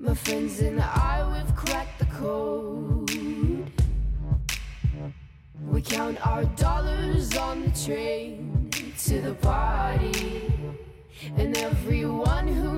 My friends and I, we've cracked the code. We count our dollars on the train to the party. And everyone who